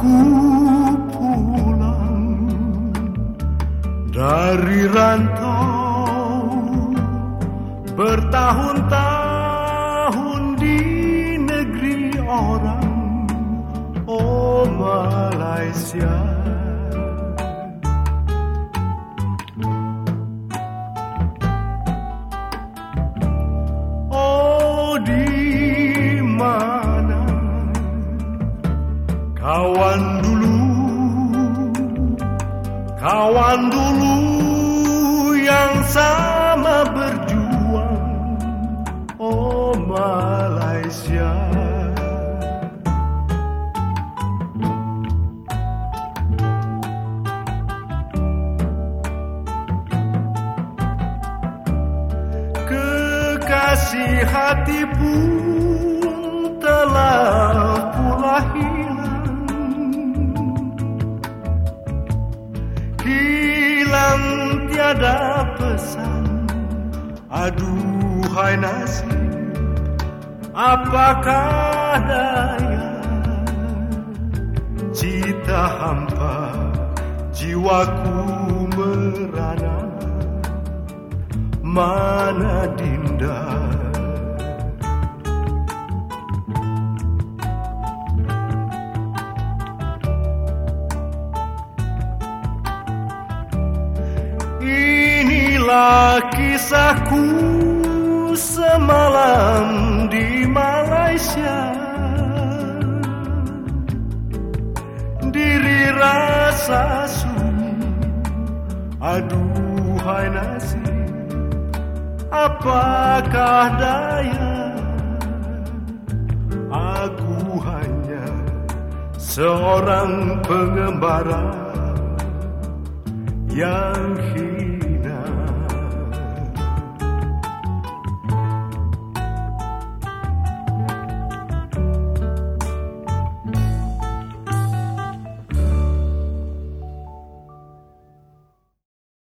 Aku pulang dari rantau bertahun-tahun di negeri orang, oh Malaysia. Kawan dulu, kawan dulu yang sama berjuang, oh Malaysia. Kekasih hati Hilang tiada pesan. Aduhai nasib Apakah daya? Cita hampa Jiwaku merana. Mana dinda Inilah kisahku semalam di Malaysia. Diri rasa sunyi Aduhai nasib Apakah daya? Aku hanya seorang pengembara yang hidup